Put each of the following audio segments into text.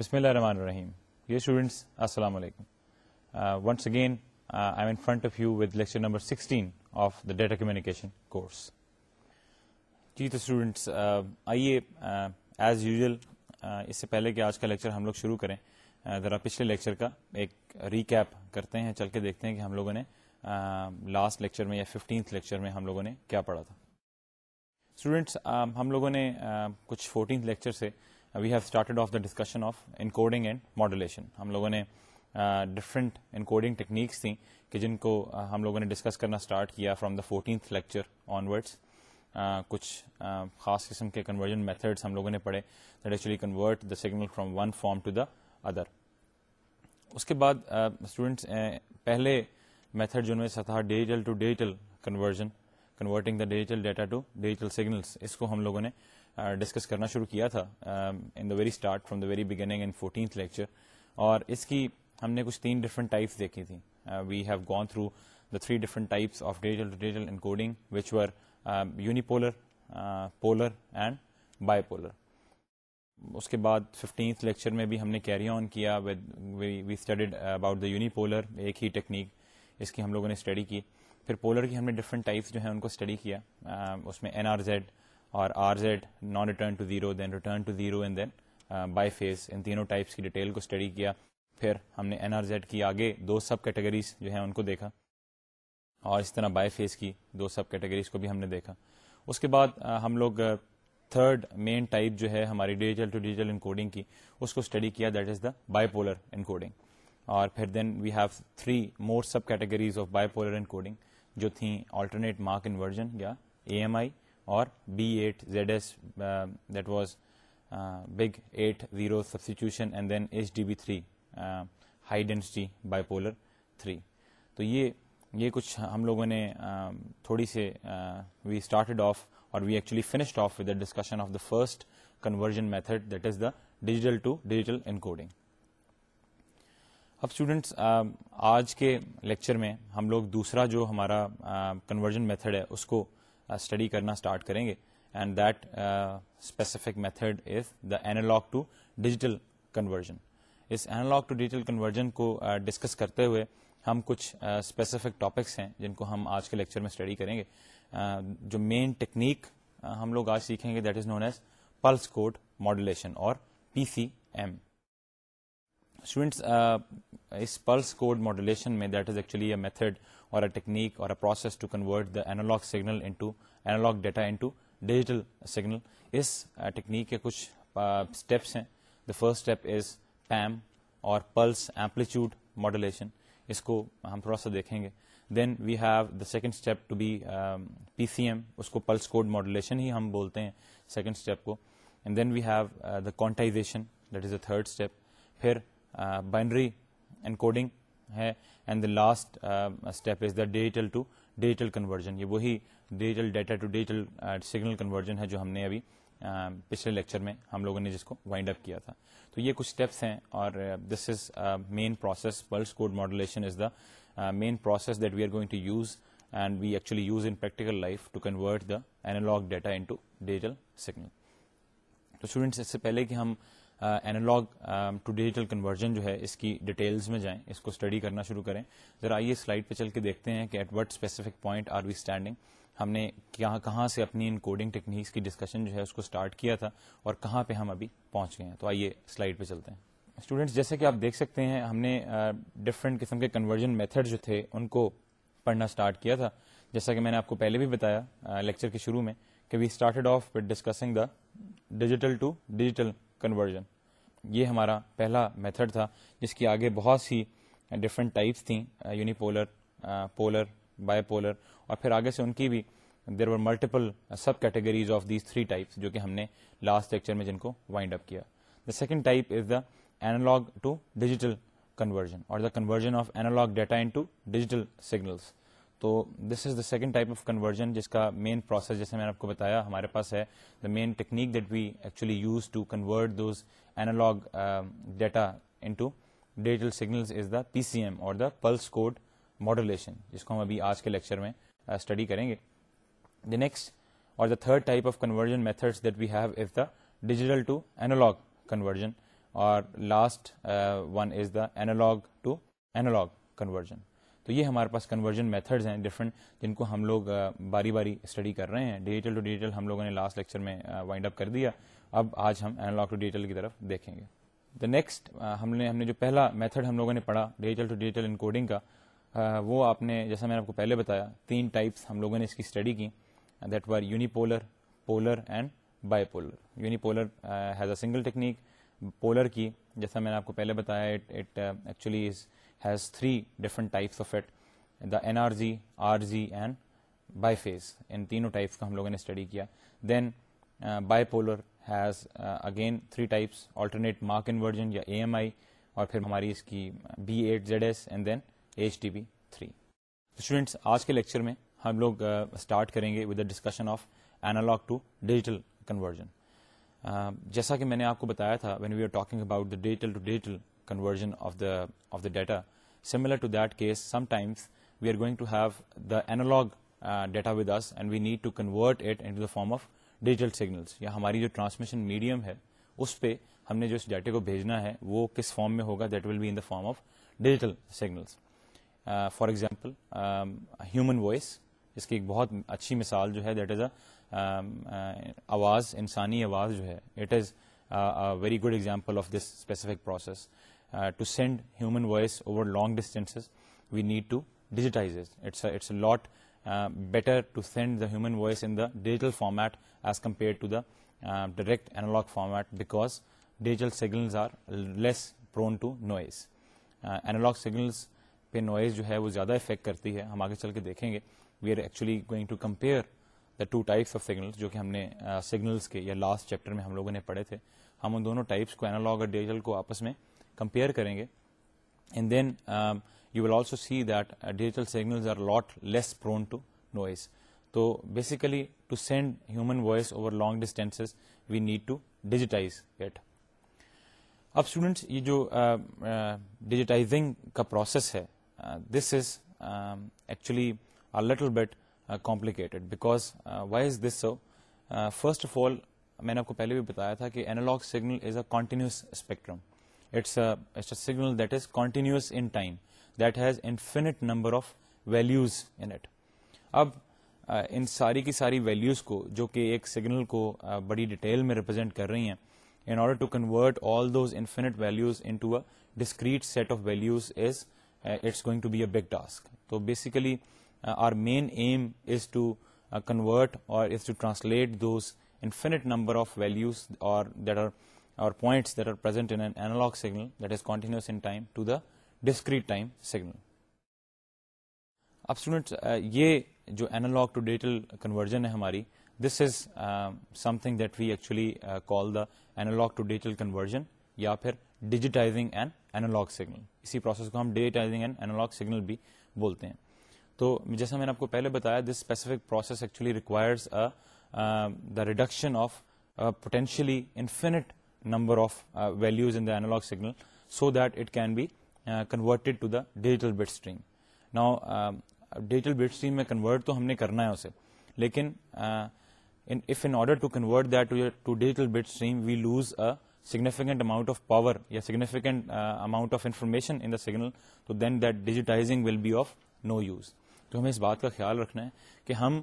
بسم اللہ الرحمن الرحیم یہ اسٹوڈینٹس السلام علیکم once again I am in front of you with lecture number sixteen of the data communication course جی تو اسٹوڈینٹس uh, آئیے ایز uh, یوزل uh, اس سے پہلے کہ آج کا لیکچر ہم لوگ شروع کریں ذرا پچھلے لیکچر کا ایک ریکیپ کرتے ہیں چل کے دیکھتے ہیں کہ ہم لوگوں نے لاسٹ لیکچر میں یا ففٹینتھ لیکچر میں ہم لوگوں نے کیا پڑھا تھا اسٹوڈینٹس um, ہم لوگوں نے کچھ فورٹینتھ لیکچر سے we have started of the discussion of encoding and modulation ہم لوگوں نے ڈفرنٹ انکوڈنگ ٹیکنیکس تھیں کہ جن کو ہم لوگوں نے ڈسکس کرنا اسٹارٹ کیا from the fourteenth lecture onwards کچھ خاص قسم کے کنورژن میتھڈس ہم لوگوں نے پڑھے that actually convert the signal from one form to the other اس کے بعد اسٹوڈنٹس پہلے میتھڈ جو تھا digital to digital conversion converting the digital data to digital signals اس کو ہم لوگوں نے ڈسکس کرنا شروع کیا تھا in the very start from the very beginning in fourteenth lecture اور اس کی ہم نے کچھ تین ڈفرنٹ ٹائپس دیکھی تھیں we have gone through the three different types of digital digital in were unipolar polar and bipolar اس کے بعد ففٹینتھ لیکچر میں بھی ہم نے کیری آن کیا we studied about the unipolar ایک ہی ٹیکنیک اس کی ہم لوگوں نے اسٹڈی کی پھر پولر کی ہم نے ڈفرنٹ ٹائپس جو ہیں ان کو اسٹڈی کیا اس میں این آر زیڈ اور R Z non return to zero then return to zero and then biphase ان تینوں ٹائپس کی ڈیٹیل کو اسٹڈی کیا پھر ہم نے این آر زیڈ کی آگے دو سب کیٹیگریز جو ہیں ان کو دیکھا اور اس طرح بائی فیس کی دو سب کیٹیگریز کو بھی ہم نے دیکھا اس کے بعد ہم لوگ تھرڈ مین ٹائپ جو ہے ہماری ڈیجیٹل ٹو ڈیجیٹل انکوڈنگ کی اس کو اسٹڈی کیا that is the bipolar encoding اور پھر then we have three more subcategories of bipolar encoding جو تھیں آلٹرنیٹ مارک انورژن یا اے ایم آئی اور B eight Z S that was big eight zero substitution and then H D B three high density bipolar three تو یہ یہ کچھ ہم لوگوں نے تھوڑی سے وی اسٹارٹیڈ آف اور we actually finished off with the discussion of the first conversion method that is the digital to digital encoding اب اسٹوڈینٹس آج کے لیکچر میں ہم لوگ دوسرا جو ہمارا کنورژن میتھڈ ہے اس کو اسٹڈی کرنا اسٹارٹ کریں گے and that specific method is the analog to digital conversion اس اینالاگ ٹو ڈیجیٹل کنورژن کو ڈسکس کرتے ہوئے ہم کچھ اسپیسیفک ٹاپکس ہیں جن کو ہم آج کے لیکچر میں اسٹڈی کریں گے جو مین ٹیکنیک ہم لوگ آج سیکھیں گے that is known as pulse code modulation اور پی سی ایم اسٹوڈینٹس اس پلس کوڈ ماڈولیشن میں that is actually a method اور اے ٹیکنیک اور a process to convert the analogue signal into analogue data into digital signal اس technique uh, کے کچھ steps uh, ہیں the first step is time اور pulse amplitude modulation اس کو ہم تھوڑا سا دیکھیں گے دین we have the second step P C M اس کو پلس کوڈ ماڈولیشن ہی ہم بولتے ہیں سیکنڈ اسٹیپ کو then we have the quantisation that is a third step پھر بائنڈری اینڈ کوڈنگ ہے and the last step is the digital to digital conversion یہ وہی digital data to digital signal conversion ہے جو ہم نے ابھی uh, پچھلے لیکچر میں ہم لوگوں نے جس کو وائنڈ اپ کیا تھا تو یہ کچھ اسٹیپس ہیں اور this is main process pulse code modulation is the main process that we are going to use and we actually use in practical life to convert the analog data into digital سے پہلے کہ ہم analogue to digital conversion جو ہے اس کی details میں جائیں اس کو اسٹڈی کرنا شروع کریں ذرا آئیے سلائڈ پہ چل کے دیکھتے ہیں کہ at what specific point are we standing ہم نے کہاں کہاں سے اپنی ان کوڈنگ ٹیکنیکس کی ڈسکشن جو ہے اس کو اسٹارٹ کیا تھا اور کہاں پہ ہم ابھی پہنچ گئے ہیں تو آئیے سلائڈ پہ چلتے ہیں اسٹوڈینٹس جیسے کہ آپ دیکھ سکتے ہیں ہم نے ڈفرینٹ قسم کے کنورژن میتھڈ جو تھے ان کو پڑھنا اسٹارٹ کیا تھا جیسا کہ میں نے آپ کو پہلے بھی بتایا لیکچر کے شروع میں کہ we started off with discussing the digital to digital conversion یہ ہمارا پہلا میتھڈ تھا جس کی آگے بہت سی ڈفرینٹ ٹائپس تھیں unipolar polar bipolar اور پھر آگے سے ان کی بھی there were multiple subcategories of these three types جو کہ ہم نے لاسٹ لیکچر میں جن کو وائنڈ اپ کیا the second type is the analog to digital conversion اور the conversion of analogue data into digital signals تو this is the second type of conversion جس کا مین پروسیس جیسے میں نے آپ کو بتایا ہمارے پاس ہے the main technique that we actually use to convert those analogue data digital signal is the P C M اور دا پلس کوڈ ماڈولیشن جس کو ہم ابھی آج کے لیکچر میں اسٹڈی uh, کریں گے دا نیکسٹ اور the third type of conversion methods that we have is the digital to analog conversion اور last one is the analog to analog conversion تو یہ ہمارے پاس کنورژن میتھڈز ہیں ڈفرنٹ جن کو ہم لوگ باری باری اسٹڈی کر رہے ہیں ڈیجیٹل ٹو ڈیجیٹل ہم لوگوں نے لاسٹ لیکچر میں وائنڈ اپ کر دیا اب آج ہم اینالاگ ٹو ڈیجیٹل کی طرف دیکھیں گے دا نیکسٹ ہم نے ہم نے جو پہلا میتھڈ ہم لوگوں نے پڑھا digital to digital encoding کا وہ آپ نے جیسا میں نے آپ کو پہلے بتایا تین ٹائپس ہم لوگوں نے اس کی اسٹڈی کی that were unipolar polar and bipolar unipolar has a single technique polar کی جیسا میں نے آپ کو پہلے بتایا it actually is has three ڈرٹائٹ the R Z R Z and biphase ان تینوں ٹائپس کا ہم لوگوں نے اسٹڈی کیا then bipolar has again three types alternate mark conversion یا اے ایم آئی اور پھر ہماری اس کی B eight Z S and then H T B three students آج کے لیکچر میں ہم لوگ اسٹارٹ uh, کریں گے with the discussion of analogue to digital conversion جیسا کہ میں نے آپ کو بتایا تھا when we are talking about digital to digital the data similar to that us we we to have convert data need to convert it form of digital hamari یا ہماری جو ٹرانسمیشن میڈیم ہے اس پہ ہم نے جو ڈیٹے کو بھیجنا ہے وہ کس فارم میں ہوگا that will be in the form of digital for for example human voice اس کی ایک بہت اچھی مثال جو ہے دیٹ از اے آواز انسانی آواز جو ہے it is very good example of this specific process to send human voice over long distances we need to digitise it's lot better to send the human voice in the digital format as compare to the direct analog format because digital signals are less prone to noise analog signals پہ noise جو ہے وہ زیادہ effect کرتی ہے ہم آگے چل کے دیکھیں گے we are actually going to compare the two types of signals جو کہ ہم نے سگنلس کے یا لاسٹ چیپٹر میں ہم لوگوں نے پڑھے تھے ہم ان دونوں ٹائپس کو اینالاگ اور ڈیجیٹل کو آپس میں کمپیئر کریں گے and then you will also see that digital are lot less prone to noise تو basically to send human voice over long distance we need to digitize اب اسٹوڈینٹس یہ جو ڈیجیٹائزنگ کا پروسیس ہے this is actually little bit this so first of all میں نے آپ کو پہلے بھی بتایا تھا کہ analog signal is a continuous spectrum signal continuous that has infinite number of values اب ان ساری کی ساری ویلیوز کو جو کہ ایک سگنل کو بڑی ڈیٹیل میں ریپرزینٹ کر رہی ہیں in order to convert all those infinite a discrete set of big task تو basically our main aim is to convert اور points that this uh, analog to signal اب اسٹوڈینٹس یہ جو is کنورژن ہماری this is something that the analog to digital conversion یا پھر digitising and analog signal اسی process کو ہم ڈیجیٹائزنگ اینالگ سگنل بھی بولتے ہیں تو جیسا میں نے آپ کو پہلے بتایا this specific process actually requires the reduction of potentially infinite number of values in داولگ signal so that it can be converted to the digital میں کنورٹ تو ہم نے کرنا ہے اسے لیکن we lose significant amount of power یا information amount of information in the signal digitising will be of no use تو ہمیں اس بات کا خیال رکھنا ہے کہ ہم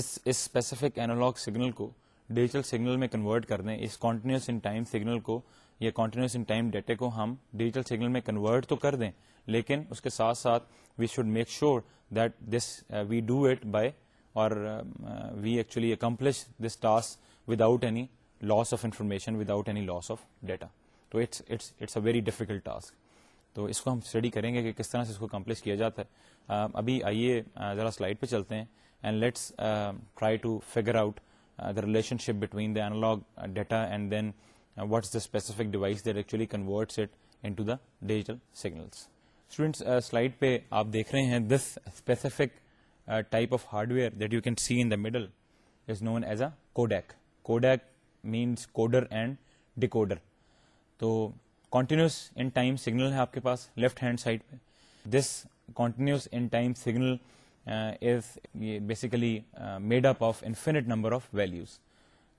اس اسپیسیفک اینالاگ سگنل کو ڈیجیٹل سگنل میں کنورٹ کر دیں اس کانٹینیوس ان ٹائم سگنل کو یا کانٹینیوس ان ٹائم ڈیٹے کو ہم ڈیجیٹل سگنل میں کنورٹ تو کر دیں لیکن اس کے ساتھ ساتھ we should make sure that this we do it by اور we actually accomplish this task without any loss of information without any loss of data تو ویری ڈیفیکلٹ ٹاسک تو اس کو ہم اسٹڈی کریں گے کہ کس طرح سے اس کو کمپلیٹ کیا جاتا ہے uh, ابھی آئیے uh, ذرا سلائڈ پہ چلتے ہیں and let's try to figure out relationship between the لگ data digital codec means coder and decoder تو کانٹینیوس ان ٹائم سیگنل ہے آپ کے پاس لیفٹ ہینڈ سائڈ پہ this continuous in time signal is basically made up of infinite number of values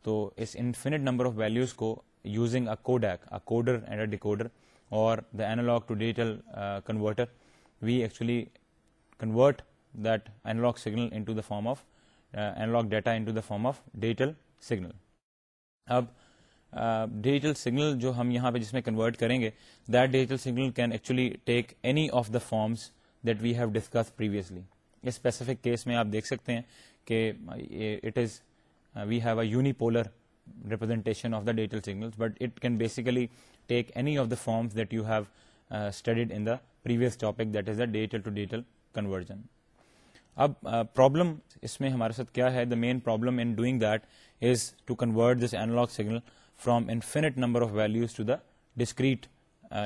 تو اس infinite number of values کو using a codec a coder and a decoder اور the the to to digital converter we actually convert that signal in form of data into the form of digital signal اب digital uh, signal جو ہم یہاں پہ جس میں convert کریں گے that digital signal can actually take any of the forms that we have discuss previously specific case میں آپ دیکھ سکتے ہیں کہ it is we have a unipolar representation of the digital signal but it can basically take any of the forms that you have studied in the previous topic that is the digital to digital conversion اب problem uh, اس میں ہمارے ساتھ کیا ہے the main problem in doing that is to convert this analog signal from infinite number of values to the discrete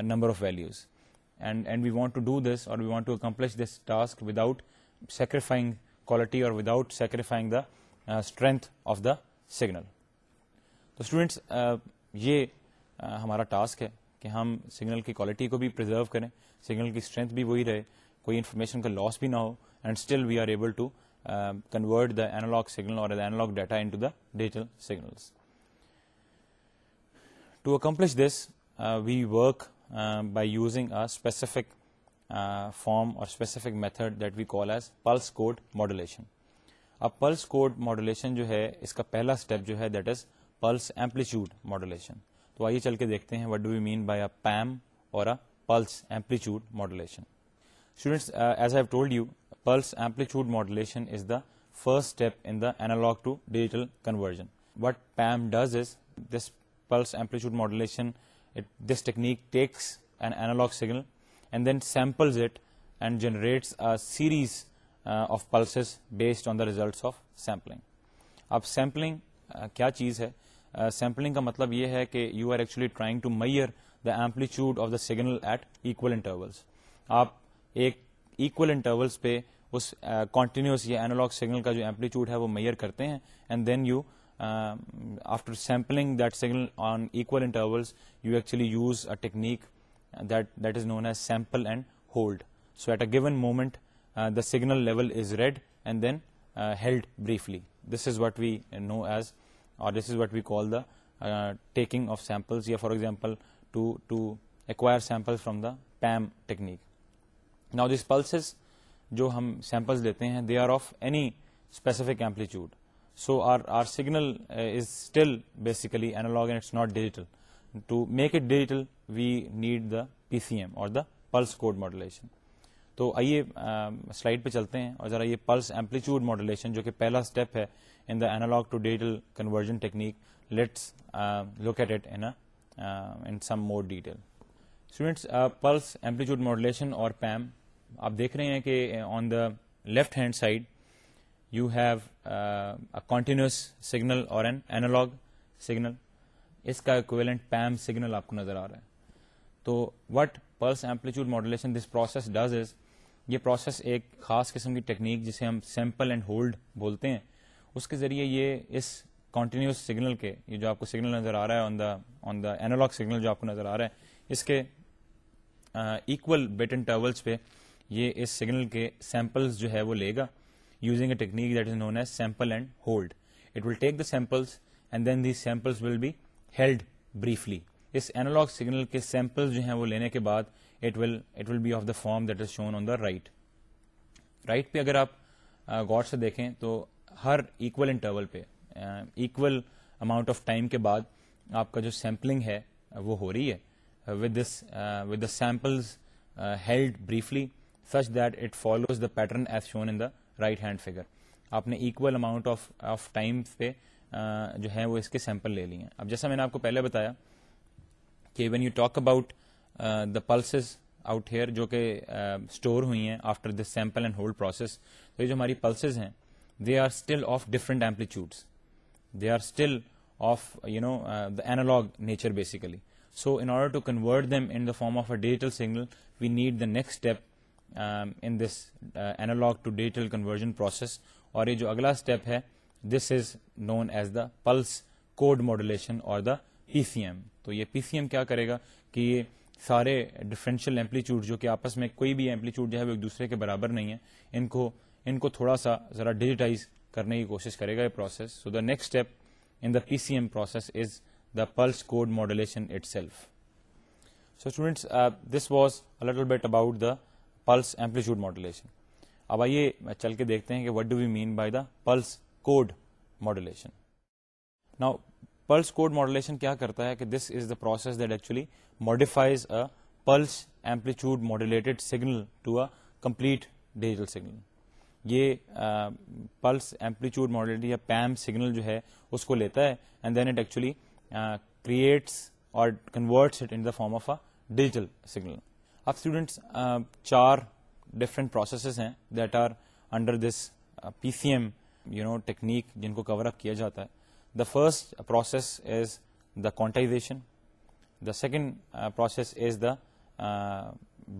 number of values and and we want to do this اور we want to accomplish this task without sacrificing quality اور without sacrificing the strength of the signal تو students uh, یہ uh, ہمارا task ہے کہ ہم signal کی quality کو بھی پرزرو کریں سگنل کی اسٹرینتھ بھی وہی رہے کوئی انفارمیشن کا لاس بھی نہ ہو and still we are able to convert the analog signal اور analog data into the digital signals to accomplish this we work by using a specific form اور specific method that we call as pulse code modulation اب pulse code modulation جو ہے اس کا پہلا step step جو ہے that is is pulse pulse pulse amplitude amplitude amplitude modulation modulation modulation تو آئیے چل کے دیکھتے ہیں what what do you you mean by a a PAM PAM اور students as I told the the first in analog to digital conversion does is this pulse amplitude modulation this technique takes analog signal and then samples it and generates series of pulses based on the results of sampling اب sampling کیا چیز ہے sampling کا مطلب یہ ہے کہ you are actually trying to measure the amplitude of the signal at equal intervals آپ ایکول انٹرولس پہ اس کانٹینیوس اینالاگ سگنل کا جو ایمپلیٹ ہے وہ میئر کرتے ہیں and then you after sampling that signal on equal intervals you actually use a technique sample and hold so at a given moment the signal level is read and then held briefly this is what we know as or this is what we call the taking of sample یا for example to acquire sample from the PAM techniques pulses جو ہم samples دیتے ہیں they are of any specific amplitude so our signal is still basically analogs not digital to make it digital we need the P C M اور the pulse code modulation تو آئیے slide پہ چلتے ہیں اور پیم آپ دیکھ رہے ہیں کہ on the left hand side you have this signal اور نظر آ رہا ہے تو what pulse amplitude modulation this process does is یہ پروسیس ایک خاص قسم کی ٹیکنیک جسے ہم سیمپل اینڈ ہولڈ بولتے ہیں اس کے ذریعے یہ اس کانٹینیوس سگنل کے یہ جو آپ کو سگنل نظر آ رہا ہے on on the the analog signal جو آپ کو نظر آ رہا ہے اس کے ایکول بیٹ اینڈ ٹرولس پہ یہ اس سگنل کے سیمپلز جو ہے وہ لے گا using a technique that is known as sample and hold it will take the samples and then the samples will be held briefly اس اینالگ سگنل کے سیمپل جو ہیں وہ لینے کے بعد it it will will be of the form that is shown on the right right پہ اگر آپ گوڈ سے دیکھیں تو ہر ایکول انٹرول پہ اکول اماؤنٹ آف ٹائم کے بعد آپ کا جو سیمپلنگ ہے وہ ہو رہی ہے with with this the samples held briefly such that it follows the pattern as shown in the right hand figure آپ نے equal amount of of time پہ جو ہے وہ اس کے سیمپل لے لیے ہیں اب جیسا میں نے آپ کو پہلے بتایا کہ when you talk about the pulses out here جو کہ اسٹور uh, ہوئی ہیں after this sample and hold process تو یہ جو ہماری پلسز ہیں they are still of different amplitudes they are still of you know the analog nature basically so in order to convert them in the form of a digital signal we need the next step in this analog to digital conversion process اور یہ جو اگلا step ہے this is known as the pulse code modulation اور the P C M تو یہ P C M کیا کرے گا کہ یہ سارے ڈیفرنشیل ایمپلیٹیوڈ جو کہ آپس میں کوئی بھی جو ہے وہ ایک دوسرے کے برابر نہیں ہے ان ان کو کو تھوڑا سا ذرا ڈیجیٹائز کرنے کی کوشش کرے گا یہ process so the the next step in P C M process is the pulse code modulation itself so students this was little bit about the pulse amplitude modulation اب آئیے چل کے دیکھتے ہیں کہ what do we mean by the pulse code modulation now pulse code modulation کیا کرتا ہے کہ this is the process that actually modifies pulse amplitude modulated signal to complete digital signal یہ پلس ایمپلیچیوڈ ماڈولیٹ یا PAM signal جو ہے اس کو لیتا ہے and then it actually creates اور converts it in the form of digital signal اب اسٹوڈینٹس چار ڈفرنٹ پروسیسز ہیں that are under this P C M you know technique جن کو کور اپ کیا جاتا ہے the first process is the quantization the second process is the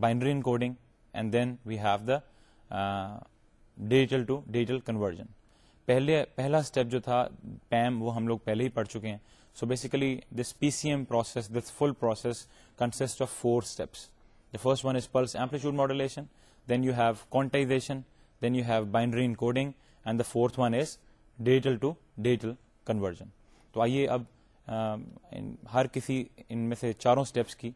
binary encoding and then we have the detail to detail پہلے پہلا step جو تھا پیم وہ ہم لوگ پہلے ہی پڑھ چکے ہیں so basically this P C M process this full process consist of four steps the first one is pulse amplitude modulation then you have quantization then you have binary encoding and the fourth one is digital to digital conversion تو آئیے اب ہر کسی ان میں سے چاروں steps کی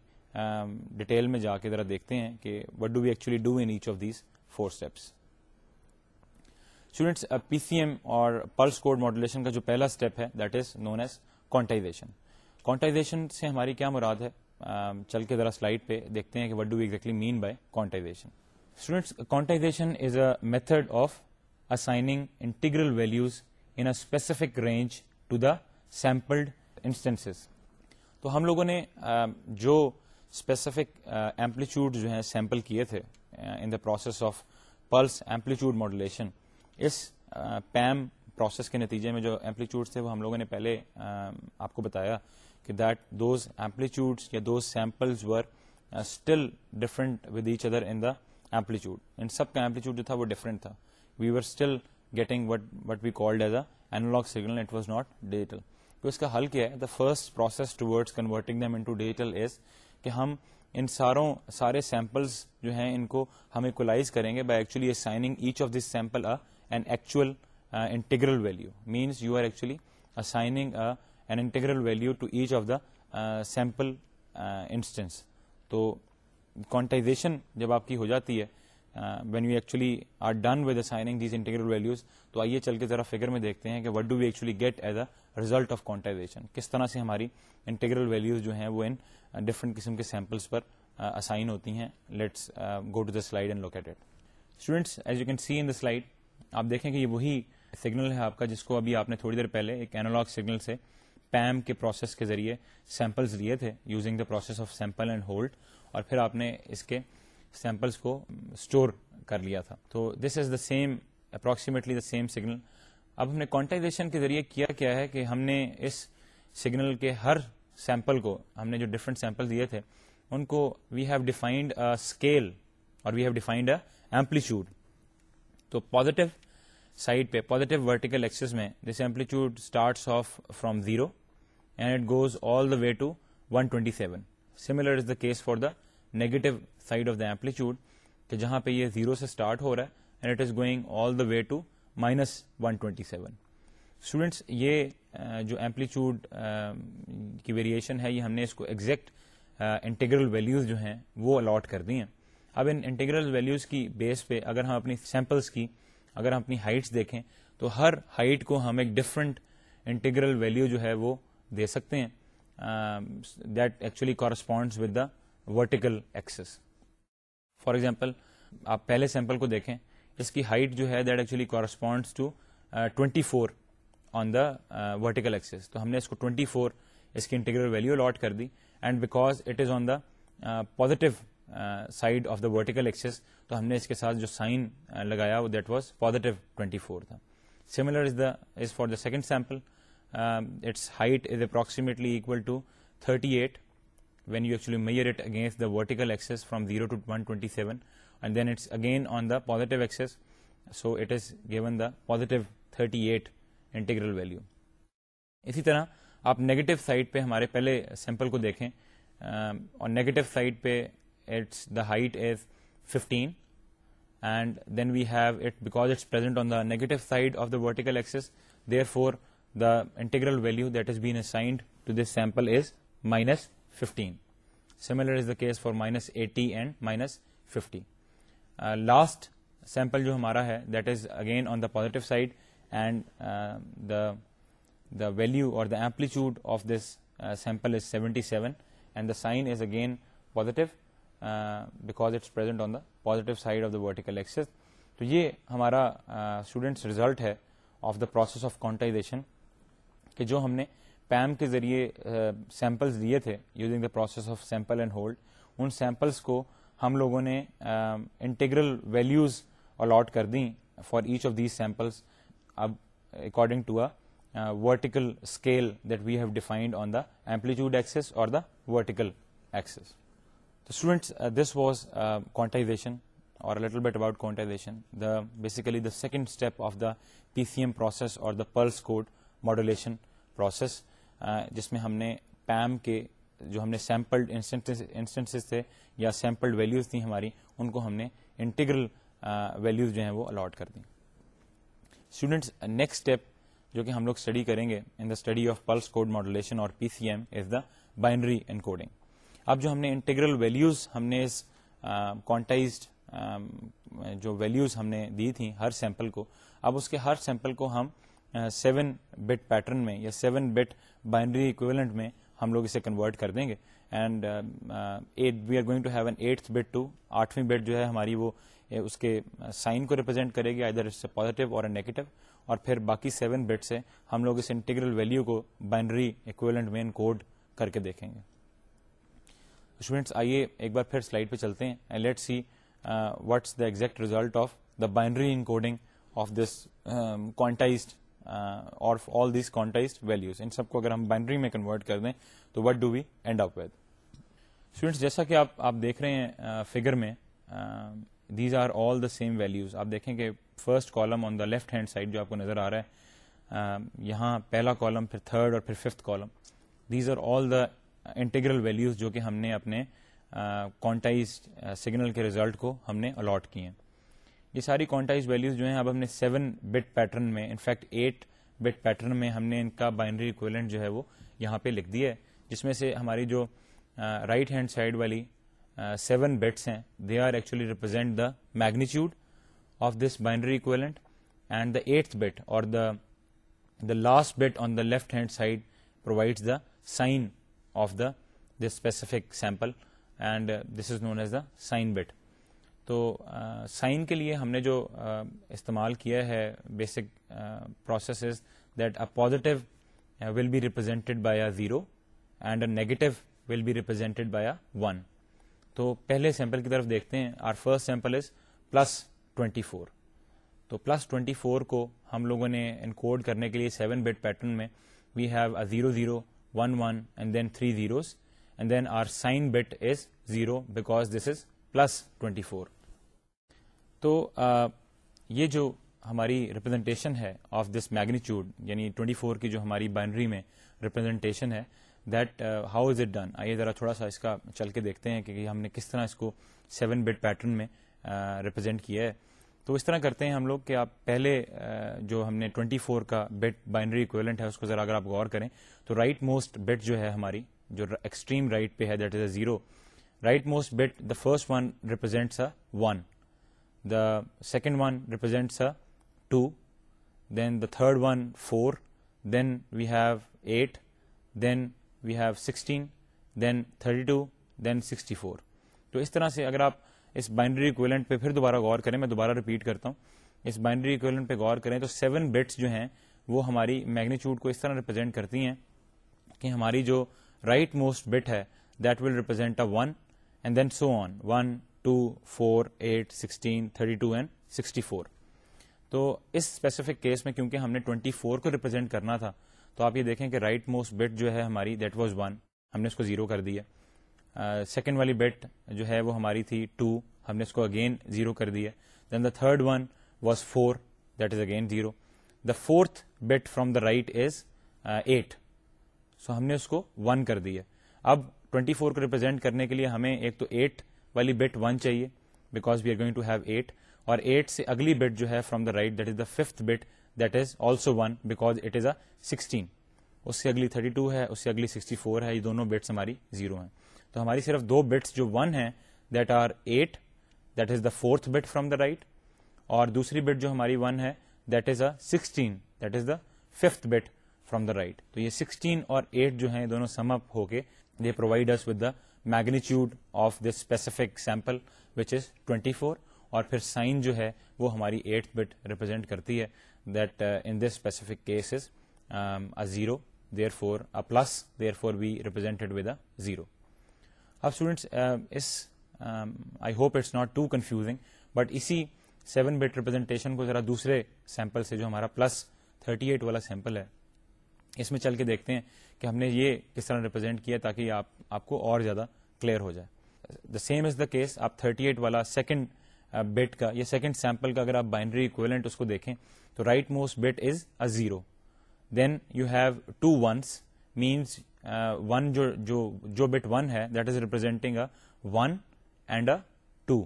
detail میں جا کے ذرا دیکھتے ہیں کہ what do we actually do in each of these four steps students P C M اور پلس کوڈ ماڈولیشن کا جو پہلا اسٹیپ ہے دیٹ از نون ایز سے ہماری کیا مراد ہے چل کے ذرا سلائڈ پہ دیکھتے ہیں کہ what do exactly mean by quantization quantization of assigning integral values in specific range to the sampled instances تو ہم لوگوں نے جو اسپیسیفک ایمپلیچیوڈ جو ہیں سیمپل کیے تھے in the process of pulse amplitude modulation اس پیم پروسیس کے نتیجے میں جو ایمپلیچیوڈ تھے وہ ہم لوگوں نے پہلے آپ کو بتایا کہ دیٹ دوز ایمپلیچیوڈ یا those samples were still different with each other in the انچیوڈ ان سب کا ایمپلیچیوڈ جو تھا وہ ڈفرنٹ تھا we are still getting what what we called as a اس کا حل کیا ہے دا فرسٹ از کہ ہم ان ساروں سارے سیمپل جو ہیں ان کو ہم ایکز کریں گے sample instance uh, uh, uh, تو جب آپ کی ہو جاتی ہے when you actually are done with assigning these integral values تو آئیے چل کے ذرا فگر میں دیکھتے ہیں کہ what do we actually get as a result of quantization کس طرح سے ہماری انٹیگرل ویلوز جو ہیں وہ ان ڈفرنٹ uh, قسم کے سیمپلس پر اسائن uh, ہوتی ہیں let's go to the slide and locate students as you can see in the slide آپ دیکھیں کہ یہ وہی سگنل ہے آپ کا جس کو ابھی آپ نے تھوڑی دیر پہلے ایک اینالاگ سگنل سے پیم کے پروسیس کے ذریعے سیمپلز لیے تھے using the process of sample and hold اور پھر آپ نے اس کے سیمپلس کو اسٹور کر لیا تھا تو this is the same approximately the same signal اب ہم نے کانٹیکٹیشن کے ذریعے کیا کیا ہے کہ ہم نے اس سگنل کے ہر سیمپل کو ہم نے جو ڈفرنٹ سیمپل دیے تھے ان کو وی ہیو ڈیفائنڈ اسکیل اور we have defined a amplitude تو پازیٹو سائڈ پہ پازیٹو ورٹیکل ایکسس میں this amplitude starts off from zero and it goes all the way to one twenty seven similar is the case for the negative side of the amplitude کہ جہاں پہ یہ zero سے start ہو رہا ہے and it is going all the way to minus one twenty seven students یہ جو ایمپلیچیوڈ کی ویریشن ہے یہ ہم نے اس کو ایگزیکٹ انٹیگرل ویلیوز جو ہیں وہ الاٹ کر دی ہیں اب انٹیگرل ویلیوز کی بیس پہ اگر ہم اپنی سیمپلس کی اگر ہم اپنی ہائٹس دیکھیں تو ہر ہائٹ کو ہم ایک ڈفرنٹ انٹیگرل ویلیو جو ہے وہ دے سکتے ہیں that actually corresponds with the vertical axis for example آپ پہلے سیمپل کو دیکھیں اس کی ہائٹ جو ہے that actually corresponds to twenty four on the vertical axis تو ہم نے اس کو ٹوئنٹی فور اس کی انٹیگرل ویلو الاٹ کر دی and because it is on the positive side of the vertical axis تو ہم نے اس کے ساتھ جو سائن uh, لگایا وہ that was positive twenty four تھا similar is the is for the second sample its height is approximately equal to thirty eight when you actually measure it against the vertical axis from 0 to 127 and then it's again on the positive axis so it is given the positive 38 integral value اسی طرح آپ negative side پہ ہمارے پہلے sample کو دیکھیں اور negative side پہ its the height is fifteen and then we have it because it's present on the negative side of the vertical axis therefore the integral value that is been assigned to this sample is minus similar case for minus eighty and minus fifty last sample جو ہمارا ہے side and the the value اور the amplitude of this sample is seventy seven and the sign is again positive because on the positive side of the vertical تو یہ ہمارا student uh, result ہے of the process of quantization کہ جو ہم نے PAM کے ذریعے سیمپلز دیے تھے using the process of sample and hold ان سیمپلس کو ہم لوگوں نے انٹیگرل ویلیوز الاٹ کر دیں for each of these samples اب according to a vertical scale that we have defined on the amplitude axis اور دا ورٹیکل ایکسس تو اسٹوڈنٹس دس واز کوانٹائزیشن اور little bit about quantization the basically the second step of the P C M process اور the pulse code modulation process جس میں ہم نے PAM کے جو ہم نے سیمپلڈ انسٹنس تھے یا سیمپلڈ ویلیوز تھیں ہماری ان کو ہم نے انٹیگرل ویلیوز جو ہیں وہ الاٹ کر دیں اسٹوڈینٹس نیکسٹ اسٹیپ جو کہ ہم لوگ اسٹڈی کریں گے in the study of pulse code modulation اور P C M is the binary encoding اب جو ہم نے انٹیگرل ویلیوز ہم نے اس کونٹائز جو ویلیوز ہم نے دی تھیں ہر سیمپل کو اب اس کے ہر سیمپل کو ہم سیون بٹ پیٹرن میں یا سیون بٹ بائنڈری اکویلنٹ میں ہم لوگ اسے کنورٹ کر دیں گے and eight we are going to have an eight bit to آٹھویں بٹ جو ہے ہماری وہ uh, اس کے سائن uh, کو ریپرزینٹ کرے گی ادھر اس سے پازیٹیو اور نیگیٹو اور پھر باقی سیون بٹ سے ہم لوگ اس انٹیگرل ویلیو کو بائنڈری اکویلنٹ میں کوڈ کر کے دیکھیں گے اسٹوڈینٹس آئیے ایک بار پھر سلائڈ پہ چلتے ہیں let see what's the exact result of the binary encoding of this quantized of all these کانٹائز values ان سب کو اگر ہم بائنڈری میں کنورٹ کر دیں تو what do we end up with students جیسا کہ آپ آپ دیکھ رہے ہیں فگر میں these are all the same values آپ دیکھیں کہ first column on the left hand side جو آپ کو نظر آ رہا ہے یہاں پہلا کالم پھر تھرڈ اور پھر fifth column these are all the integral values جو کہ ہم نے اپنے کانٹائز سگنل کے ریزلٹ کو ہم نے الاٹ کیے ہیں یہ ساری کونٹائز ویلیوز جو ہیں اب ہم نے سیون بٹ پیٹرن میں انفیکٹ ایٹ بٹ پیٹرن میں ہم نے ان کا بائنڈری اکویلنٹ جو ہے وہ یہاں پہ لکھ دی ہے جس میں سے ہماری جو رائٹ ہینڈ سائڈ والی سیون بٹس ہیں they are actually represent the magnitude of this binary equivalent and the eight bit اور the the last bit on the left hand side provide the sign of the this specific sample and this is known as the sign bit تو sign کے لیے ہم نے جو استعمال کیا ہے basic process is that a positive will be represented by a zero and a negative will be represented by a one تو پہلے سیمپل کی طرف دیکھتے ہیں our first sample is plus twenty four تو پلس ٹوینٹی فور کو ہم لوگوں نے انکوڈ کرنے کے لیے سیون بٹ پیٹرن میں we have a zero zero one one and then three zeros and then our sign is zero because this is plus twenty four تو یہ جو ہماری ریپرزینٹیشن ہے آف دس میگنیچیوڈ یعنی 24 کی جو ہماری بائنڈری میں ریپرزینٹیشن ہے that how is it done آئیے ذرا تھوڑا سا اس کا چل کے دیکھتے ہیں کہ ہم نے کس طرح اس کو سیون بٹ پیٹرن میں ریپرزینٹ کیا ہے تو اس طرح کرتے ہیں ہم لوگ کہ آپ پہلے جو ہم نے 24 کا بٹ بائنڈری اکویلنٹ ہے اس کو ذرا اگر آپ غور کریں تو رائٹ موسٹ بٹ جو ہے ہماری جو ایکسٹریم رائٹ پہ ہے that is a zero right most bit the first one represents one second one represent then the third one four then we have eight then we have sixteen then thirty two then sixty four تو اس طرح سے اگر آپ اس binary equivalent پہ پھر دوبارہ غور کریں میں دوبارہ ریپیٹ کرتا ہوں اس بائنڈری اکویلنٹ پہ غور کریں تو سیون بٹس جو ہیں وہ ہماری میگنیچیوڈ کو اس طرح ریپرزینٹ کرتی ہیں کہ ہماری جو رائٹ موسٹ بٹ ہے that will represent a one and then so on one two four eight sixteen thirty two and sixty four تو اس اسپیسیفک کیس میں کیونکہ ہم نے ٹوئنٹی فور کو ریپرزینٹ کرنا تھا تو آپ یہ دیکھیں کہ رائٹ موسٹ بیٹ جو ہے ہماری دیٹ واز ون ہم نے اس کو زیرو کر دیا سیکنڈ سیکنڈ والی بیٹ جو ہے وہ ہماری تھی ٹو ہم نے اس کو اگین زیرو کر دیا then the third one was four that is again zero the fourth bit from the right is eight so ہم نے اس کو ون کر دیا اب ٹوئنٹی فور کو ریپرزینٹ کرنے کے لیے ہمیں ایک تو ایٹ والی بٹ ون چاہیے because we are going to have eight اور ایٹ سے اگلی بٹ جو ہے from the right that is the fifth bit that is also one is a sixteen اس سے اگلی تھرٹی ٹو ہے اس سے اگلی سکسٹی فور ہے یہ دونوں بٹس ہماری زیرو ہیں تو ہماری صرف دو بٹس جو ون ہیں that are eight that is the fourth bit from the right اور دوسری بٹ جو ہماری ون ہے that is a sixteen that is the fifth bit from the right تو یہ سکسٹین اور ایٹ جو ہیں دونوں سم اپ ہو کے they provide us with the magnitude of this specific sample which is twenty four اور پھر سائن جو ہے وہ ہماری ایٹ بٹ ریپرزینٹ کرتی ہے that in this specific case is zero therefore a plus therefore be represented with a zero اب students اس I hope it's not too confusing but اسی سیون بٹ ریپرزینٹیشن کو ذرا دوسرے sample سے جو ہمارا پلس تھرٹی ایٹ والا سیمپل ہے اس میں چل کے دیکھتے ہیں کہ ہم نے یہ کس طرح ریپرزینٹ کیا تاکہ آپ آپ کو اور زیادہ کلیئر ہو جائے the same is the case آپ 38 والا سیکنڈ بٹ uh, کا یا سیکنڈ سیمپل کا اگر آپ بائنڈری اکویلنٹ اس کو دیکھیں تو right most bit is a zero then you have two ones minus one جو بٹ ون ہے that is representing a one and a two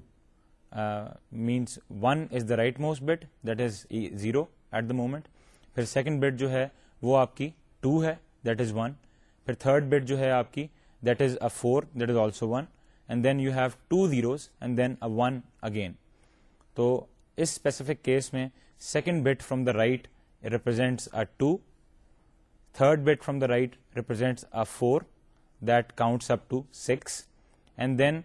minus one is the right most bit that is zero at the moment پھر second bit جو ہے وہ آپ کی two ہے that is one پھر تھرڈ بٹ جو ہے آپ کی that is a four that is also one and then you have two zeros and then a one again تو اس اسپیسیفک کیس میں second bit from the right represents a two third bit from the right represents a four that counts up to six and then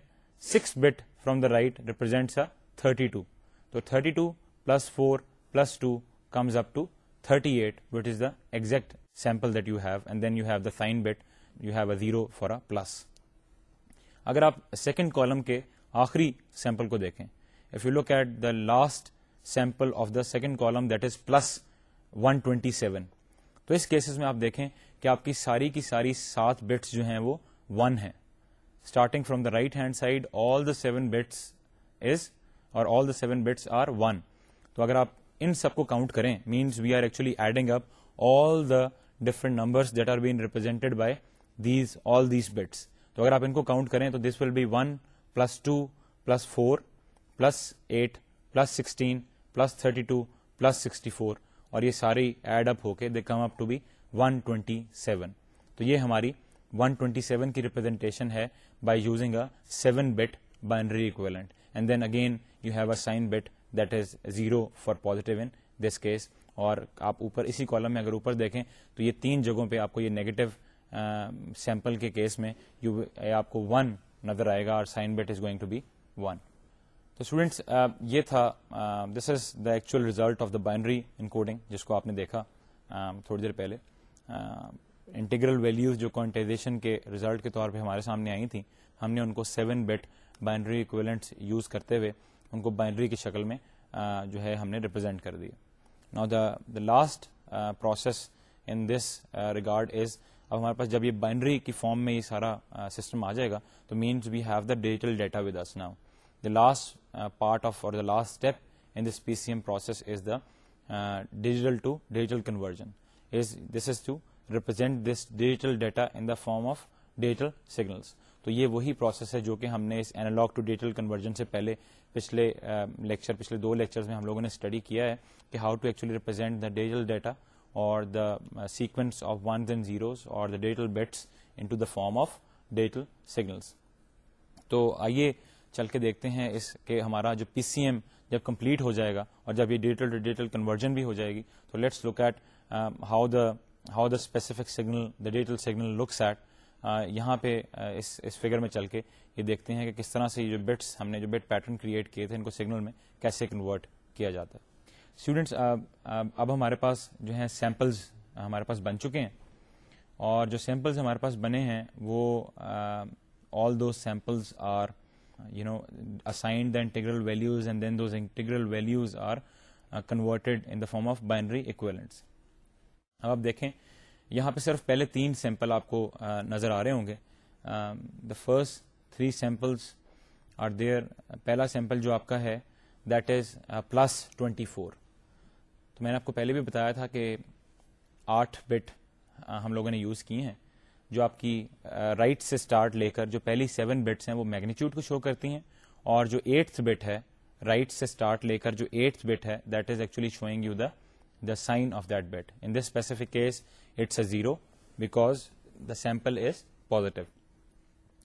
six bit from the right represents a thirty two تو thirty two plus four plus two comes up to thirty eight what is exact sample that you have and then you have the sign bit you have a zero for a plus اگر آپ second column کے آخری sample کو دیکھیں if you look at the last sample of the second column that is plus one twenty seven تو اس cases میں آپ دیکھیں کہ آپ کی ساری کی ساری سات بٹس جو ہیں وہ ون ہیں starting from the right hand side all the seven bits is اور all the seven bits are one تو اگر آپ ان سب کو کاؤنٹ کریں means we are actually adding up all the different numbers that are been represented by these these all bits تو اگر آپ ان کو کاؤنٹ کریں تو this will be one plus two plus four plus eight plus sixteen plus thirty two plus sixty four اور یہ ساری ایڈ اپ ہو کے they come up to be one twenty seven تو یہ ہماری ون ٹوینٹی سیون کی representation ہے by using a seven bit binary equivalent and then again you have a sign bit that is zero for in this case اور آپ اوپر اسی column میں اگر اوپر دیکھیں تو یہ تین جگہوں پہ آپ کو یہ نیگیٹو سیمپل کے کیس میں یو آپ کو ون نظر آئے گا اور sign bit is going to be one تو اسٹوڈینٹس یہ تھا this is the actual result of the binary encoding جس کو آپ نے دیکھا تھوڑی دیر پہلے انٹیگرل ویلیوز جو کونٹائزیشن کے ریزلٹ کے طور پہ ہمارے سامنے آئی تھیں ہم نے ان کو seven bit binary equivalents use کرتے ہوئے ان کو بائنڈری کی شکل میں جو ہے ہم نے ریپرزینٹ کر دیے the last process in this regard is اب ہمارے پاس جب یہ بائنڈری کی فارم میں یہ سارا سسٹم uh, آ جائے گا تو means we have the digital data with us now the last part of or last step in this P C M process is the digital to digital conversion this is to represent this digital data in the form of digital signals تو یہ وہی process ہے جو کہ ہم نے اس analog to digital conversion سے پہلے پچھلے لیکچر پچھلے دو لیکچر میں ہم لوگوں نے اسٹڈی کیا ہے کہ how to actually represent the digital data اور the sequence of ones and zeros اور the digital bits into the form of digital signals تو آئیے چل کے دیکھتے ہیں اس کے ہمارا جو پی سی ایم جب کمپلیٹ ہو جائے گا اور جب یہ ڈیجیٹل ٹو ڈیجیٹل کنورژن بھی ہو جائے گی تو let's look at how the how the specific signal the digital signal looks at یہاں پہ اس اس فگر میں چل کے یہ دیکھتے ہیں کہ کس طرح سے یہ جو جو بٹس ہم نے بٹ پیٹرن کریٹ کیے تھے ان کو سگنل میں کیسے کنورٹ کیا جاتا ہے اسٹوڈینٹس اب ہمارے پاس جو ہیں سیمپلز ہمارے پاس بن چکے ہیں اور جو سیمپلز ہمارے پاس بنے ہیں وہ all samples are you know assigned integral values are converted in the form of binary equivalents اب آپ دیکھیں یہاں پہ صرف پہلے تین سیمپل آپ کو نظر آ رہے ہوں گے the first three samples are there پہلا سیمپل جو آپ کا ہے that is plus twenty four تو میں نے آپ کو پہلے بھی بتایا تھا کہ آٹھ بٹ ہم لوگوں نے یوز کیے ہیں جو آپ کی رائٹ سے اسٹارٹ لے کر جو پہلی سیون بٹس ہیں وہ میگنیچیوڈ کو شو کرتی ہیں اور جو ایٹتھ بٹ ہے رائٹ سے اسٹارٹ لے کر جو ایٹتھ بٹ ہے that is actually showing you the sign of that in this specific case it's a zero because the sample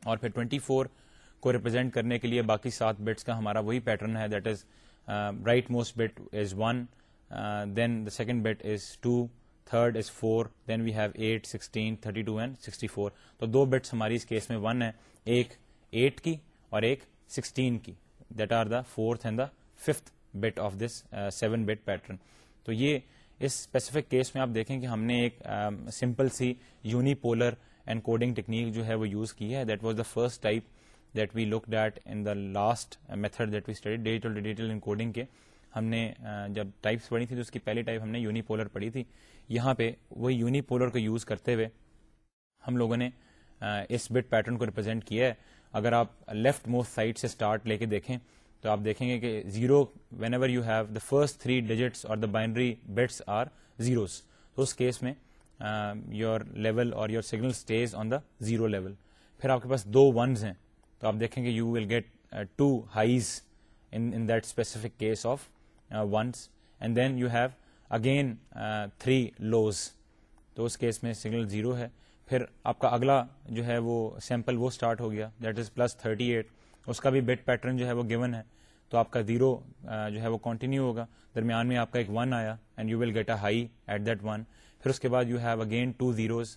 اور پھر 24 کو ریپرزینٹ کرنے کے لیے باقی سات بٹس کا ہمارا وہی پیٹرن ہے that is is right most bit one then the second bit is two third is four then we have eight sixteen thirty two and sixty four تو دو بٹس ہماری اس کیس میں ون ہے ایک ایٹ کی اور ایک سکسٹین کی that are the fourth and the fifth bit of this seven bit pattern تو یہ اس اسپیسیفک کیس میں آپ دیکھیں کہ ہم نے ایک سمپل سی یونی اینڈ کوڈنگ ٹیکنیک جو ہے وہ یوز کی ہے that was the first type that we look date in the last method that we study digital digital کے ہم نے جب ٹائپس پڑھی تھی تو اس کی پہلی ٹائپ ہم نے یونی پولر پڑھی تھی یہاں پہ وہ پولر کو یوز کرتے ہوئے ہم لوگوں نے اس بٹ پیٹرن کو ریپرزینٹ کیا ہے اگر آپ لیفٹ موسٹ سائڈ سے اسٹارٹ لے کے دیکھیں تو آپ دیکھیں گے کہ zero whenever you have the first three digits اور the binary bits are zeros تو اس کیس میں یور لیول اور your signal stays on the zero level پھر آپ کے پاس دو ونز ہیں تو آپ دیکھیں گے you will get two highs in that specific case of ones and then you have again three lows تو اس کیس میں سگنل زیرو ہے پھر آپ کا اگلا جو ہے وہ سیمپل وہ اسٹارٹ ہو گیا that is plus thirty eight اس کا بھی بٹ پیٹرن جو ہے وہ گیون ہے تو آپ کا زیرو جو ہے وہ کنٹینیو ہوگا درمیان میں آپ کا ایک ون آیا and you will get a high at that one پھر اس کے بعد you have again two zeros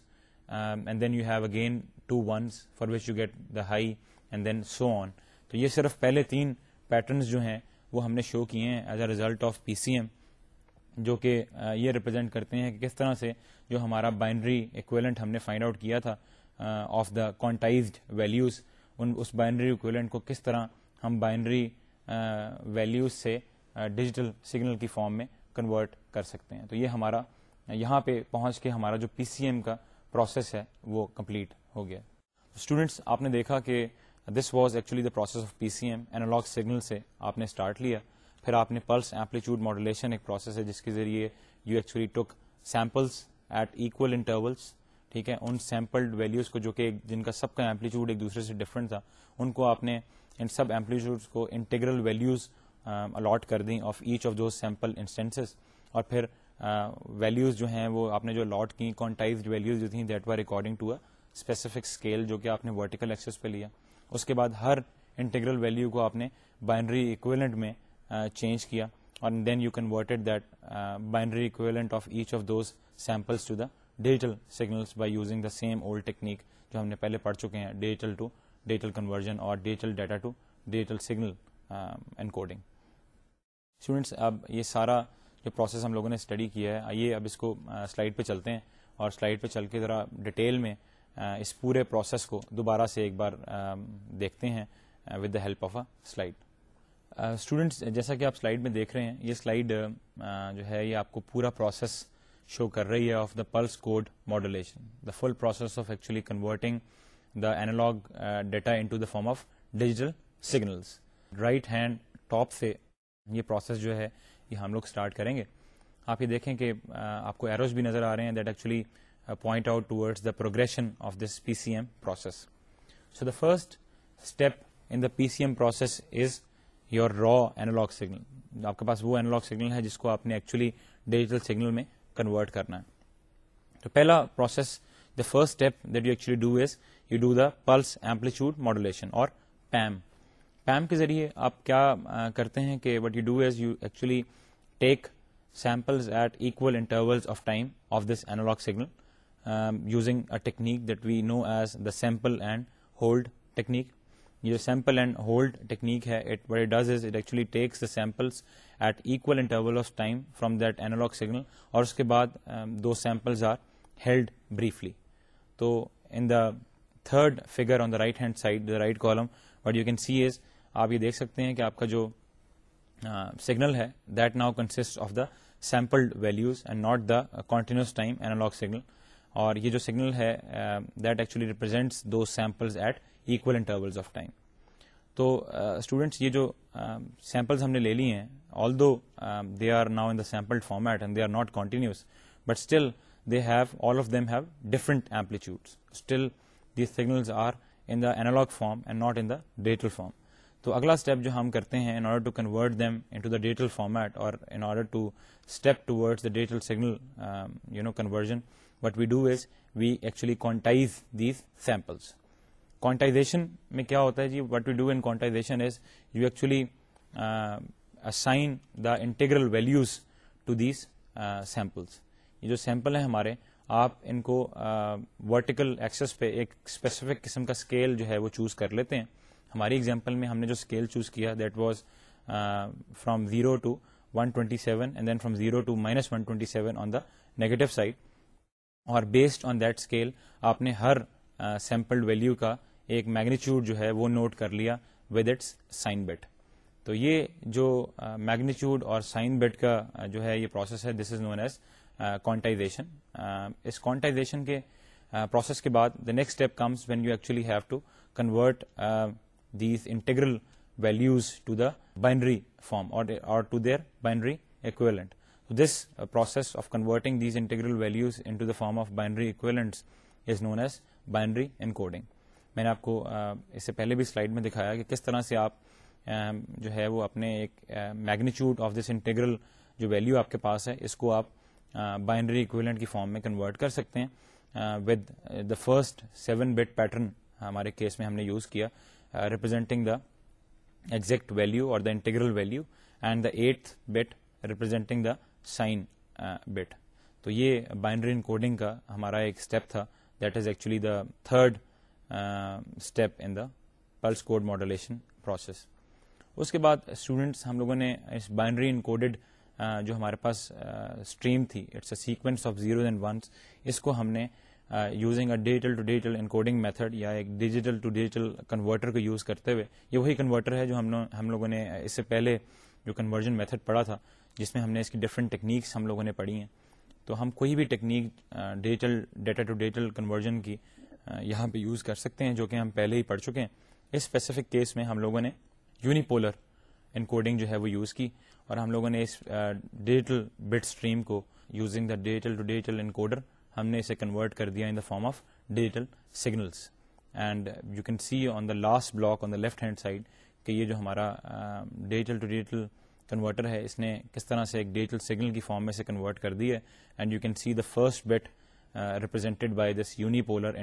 and then you have again two ones for which you get the high and then so on تو یہ صرف پہلے تین patterns جو ہیں وہ ہم نے شو کیے ہیں as a result of P C M جو کہ یہ ریپرزینٹ کرتے ہیں کہ کس طرح سے جو ہمارا بائنڈری اکویلنٹ ہم نے فائنڈ آؤٹ کیا تھا آف دا کونٹائزڈ ویلیوز ان اس بائنڈری اکویلنٹ کو کس طرح ہم بائنڈری ویلیوز سے ڈیجیٹل سگنل کی فارم میں کنورٹ کر سکتے ہیں تو یہ ہمارا یہاں پہ پہنچ کے ہمارا جو پی سی ایم کا پروسیس ہے وہ کمپلیٹ ہو گیا اسٹوڈینٹس آپ نے دیکھا کہ this was actually the process of P C M analog signal سے آپ نے اسٹارٹ لیا پھر آپ نے پلس ایمپلیٹیوڈ ماڈولیشن ایک پروسیس ہے جس کے ذریعے you actually take samples at equal intervals ٹھیک ہے ان سیمپلڈ ویلیوز کو جو کہ جن کا سب کا ایمپلیٹیوڈ ایک دوسرے سے ڈفرنٹ تھا ان کو آپ نے ان سب ایمپلیٹیوڈ کو انٹیگرل ویلیوز الاٹ کر دیں of each of those sample instances اور پھر ویلیوز جو ہیں وہ آپ نے جو الاٹ کی کونٹائز ویلیوز جو تھیں that were according to a specific scale جو کہ آپ نے ورٹیکل ایکسس پہ لیا اس کے بعد ہر انٹیگرل ویلیو کو آپ نے بائنڈری اکویلنٹ میں چینج کیا اور then you converted that binary equivalent of each of those samples to the digital signals by using the same old technique جو ہم نے پہلے پڑھ چکے ہیں ڈیجیٹل ٹو ڈیجیٹل کنورژن اور digital data to digital signal encoding students اب یہ سارا جو پروسیس ہم لوگوں نے اسٹڈی کیا ہے آئیے اب اس کو سلائڈ پہ چلتے ہیں اور سلائڈ پہ چل کے ذرا ڈیٹیل میں اس پورے پروسیس کو دوبارہ سے ایک بار دیکھتے ہیں with the help of a slide students جیسا کہ آپ سلائڈ میں دیکھ رہے ہیں یہ سلائڈ جو ہے یہ آپ کو پورا پروسیس شو کر رہی ہے of the pulse code modulation the full process of actually converting the analog data into the form of digital signals right hand top سے یہ یہ پروسیس جو ہے ہم لوگ اسٹارٹ کریں گے آپ یہ دیکھیں کہ آپ کو ایروز بھی نظر آ رہے ہیں that actually point out towards the progression of this P C M process so the first step in the P C M process is your raw analog signal آپ کے پاس وہ اینالگ سگنل ہے جس کو آپ نے ایکچولی ڈیجیٹل سگنل میں کنورٹ کرنا ہے تو پہلا process the first step that you actually do is you do the pulse amplitude modulation اور پیم پیم کے ذریعے آپ کیا کرتے ہیں کہ what you do is you actually take sample at equal interval of time of this analog signal using a technique that we know as the sample and hold technique یہ جو سیمپل اینڈ ہولڈ ٹیکنیک ہے it does is actually takes the samples at equal interval of time from that analog signal اور اس کے بعد um, do samples are held briefly تو in the third figure on the right hand side the right column what you can see is آپ یہ دیکھ سکتے ہیں کہ آپ کا جو سگنل uh, ہے that now consist of the sampled values and not the continuous time analog signal اور یہ جو سگنل ہے that actually represents do samples at equal intervals of time تو اسٹوڈینٹس یہ جو سیمپلز ہم نے لے لی ہیں all those they are now in the sampled format and they are not continuous but still they have all of them have different amplitudes still these signals are in the analog form and not in the digital form تو اگلا step جو ہم کرتے ہیں in order to convert them into the digital format اور in order to step toward the digital signal you know conversion what we do is we actually quantize these samples quantization میں کیا ہوتا ہے جی what you do in quantization is you actually assign the integral values to these samples یہ جو sample ہیں ہمارے آپ ان کو ورٹیکل uh, ایکسس پہ ایک اسپیسیفک قسم کا اسکیل جو ہے وہ چوز کر لیتے ہیں ہماری ایگزامپل میں ہم نے جو اسکیل چوز کیا that was from zero to one twenty seven and then from zero to minus one twenty seven on the negative side اور بیسڈ آن دیٹ اسکیل آپ نے ہر uh, ویلو کا ایک میگنیچیوڈ جو ہے وہ نوٹ کر لیا ود اٹس سائن بیٹ تو یہ جو میگنیچیوڈ اور سائن بیٹ کا جو ہے یہ پروسیس ہے this is known as quantization اس کوانٹائزیشن کے پروسیس کے بعد the next step comes when you actually have to convert these integral values to the binary form اور to their binary equivalent this process of converting these integral values into the form of binary equivalent is known as binary encoding میں نے آپ کو اس سے پہلے بھی slide میں دکھایا کہ کس طرح سے آپ جو ہے وہ اپنے ایک میگنیچیوڈ آف دس انٹیگرل جو ویلو آپ کے پاس ہے اس کو آپ بائنڈری اکویلنٹ کی فارم میں کنورٹ کر سکتے ہیں with the first seven bit pattern ہمارے کیس میں ہم نے یوز کیا ریپرزینٹنگ دا ایگزیکٹ ویلو اور the integral value and the eight bit representing the sign bit تو یہ بائنڈری ان کوڈنگ کا ہمارا ایک اسٹیپ تھا that is actually the third step in the pulse code modulation process اس کے بعد اسٹوڈنٹس ہم لوگوں نے اس بائنڈری انکوڈیڈ جو ہمارے پاس اسٹریم تھی it's a sequence of zeros and ones اس کو ہم نے using a digital to digital encoding method یا ایک ڈیجیٹل ٹو ڈیجیٹل کنورٹر کو یوز کرتے ہوئے یہ وہی کنورٹر ہے جو ہم لوگوں نے اس سے پہلے جو کنورژن میتھڈ پڑھا تھا جس میں ہم نے اس کی ڈفرینٹ ٹیکنیکس ہم لوگوں نے پڑھی ہیں تو ہم کوئی بھی technique digital data to digital conversion کی یہاں پہ یوز کر سکتے ہیں جو کہ ہم پہلے ہی پڑھ چکے ہیں اس اسپیسیفک کیس میں ہم لوگوں نے یونیپولر انکوڈنگ جو ہے وہ یوز کی اور ہم لوگوں نے اس ڈیجیٹل بٹ اسٹریم کو using the digital to digital encoder ہم نے اسے کنورٹ کر دیا in the form of digital signals and you can see on the last block on the left hand side کہ یہ جو ہمارا ڈیجیٹل ٹو ڈیجیٹل کنورٹر ہے اس نے کس طرح سے ایک ڈیجیٹل سگنل کی فارم میں سے کنورٹ کر دی ہے and you can see the first bit represented by this unipolar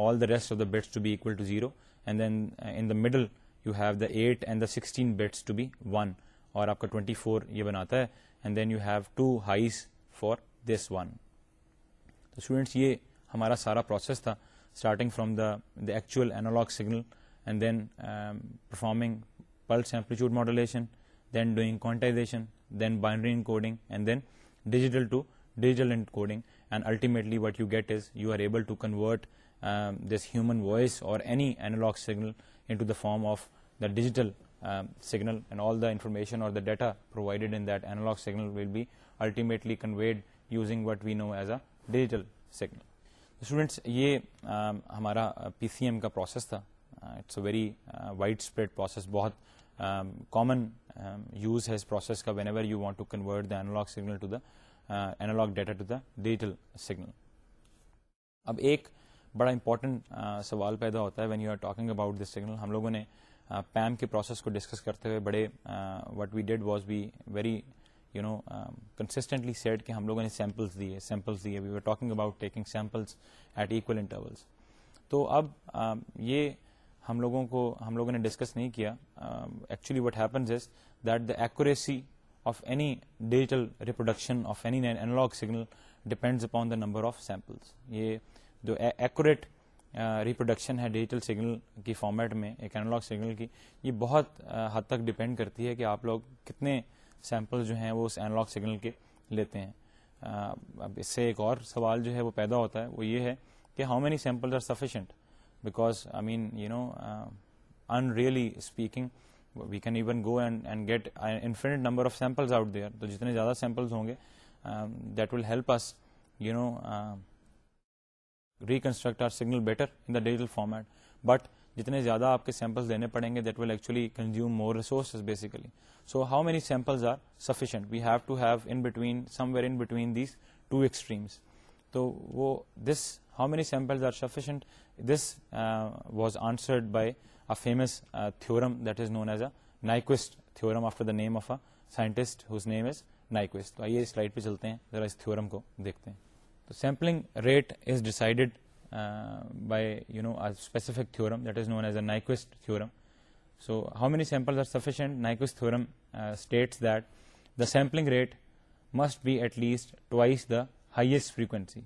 all the rest of the bits to be equal zero and then in the middle you have the eight and the sixteen bits to be one اور آپ کا twenty four یہ بناتا ہے ہمارا سارا process تھا starting from the the actual analog signal and then performing pulse amplitude modulation then doing quantization then binary encode then digital digital ان کوگ signal form of the digital signal information اور data provided انٹلگ signal signal students یہ ہمارا P C M کا process تھا it's a very wide spread process بہت common use ہے اس پروسیس کا whenever you want to convert داًگ signal analog data to the digital signal اب ایک بڑا امپورٹنٹ uh, سوال پیدا ہوتا ہے when you are talking about this signal ہم لوگوں نے پیم کے پروسیس کو ڈسکس کرتے ہوئے بڑے what we did was be very you know ویریسٹنٹلی set کہ ہم لوگوں نے سیمپلس دیے سیمپلس دیے we are talking about taking samples at equal intervals تو اب um, یہ ہم لوگوں کو ہم لوگوں نے ڈسکس نہیں کیا actually what happens is that the accuracy of any digital reproduction of any analog signal depends upon the number of samples یہ جو ایکوریٹ ریپروڈکشن ہے ڈیجیٹل سگنل کی فارمیٹ میں ایک اینالاگ سگنل کی یہ بہت حد تک ڈپینڈ کرتی ہے کہ آپ لوگ کتنے سیمپل جو ہیں وہ اس اینالاگ سگنل کے لیتے ہیں اب اس سے ایک اور سوال جو ہے وہ پیدا ہوتا ہے وہ یہ ہے کہ how many samples are sufficient because I mean you know in really speaking we can even go and and get infinite number of samples out there تو جتنے زیادہ سیمپلز ہوں گے that will help us you know reconstruct our signal better in the digital format but جتنے زیادہ آپ کے samples دینے پڑیں گے that will actually consume more resources basically so how many samples are sufficient we have to have in between somewhere in between these two extremes تو وہ this how many samples are sufficient this was answered by famous theorem that is known as a Nyquist theorem after the name of a scientist name is Nyquist تو آئیے اس light پہ چلتے ہیں ذرا اس theorem کو دیکھتے ہیں تو sampling rate is decided by you نوسیفک theorem that is known as a Nyquist theorem so how many samples are sufficient Nyquist theorem states that the sampling rate must be at least twice the highest frequency